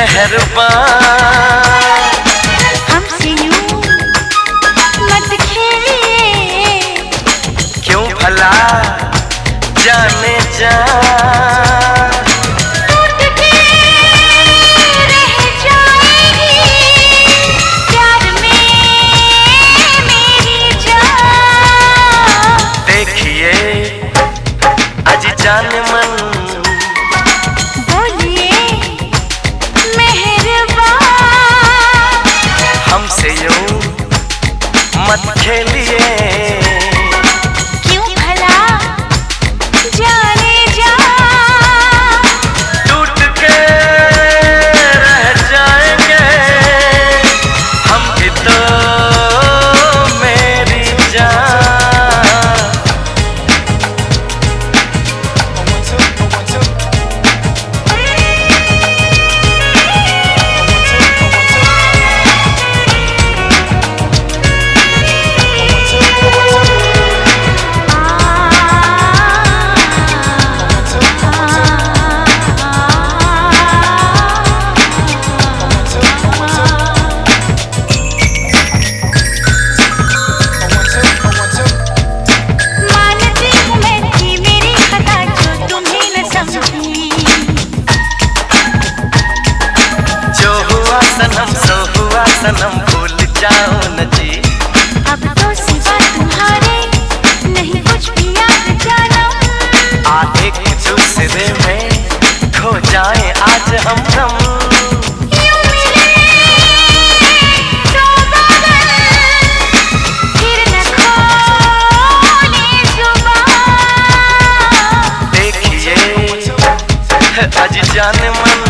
मेहरबान। हमसे यूँ मत खेले। क्यों भला जाने जा? खेलिए सनम भूल जाओ न जी। अब तो सिवा तुम्हारे नहीं कुछ भी याद जाना। आगे के दूसरे में खो जाए आज हम हम जाने मन।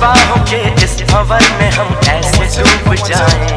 बाहों के इस भवन में हम ऐसे डूब जाएँ।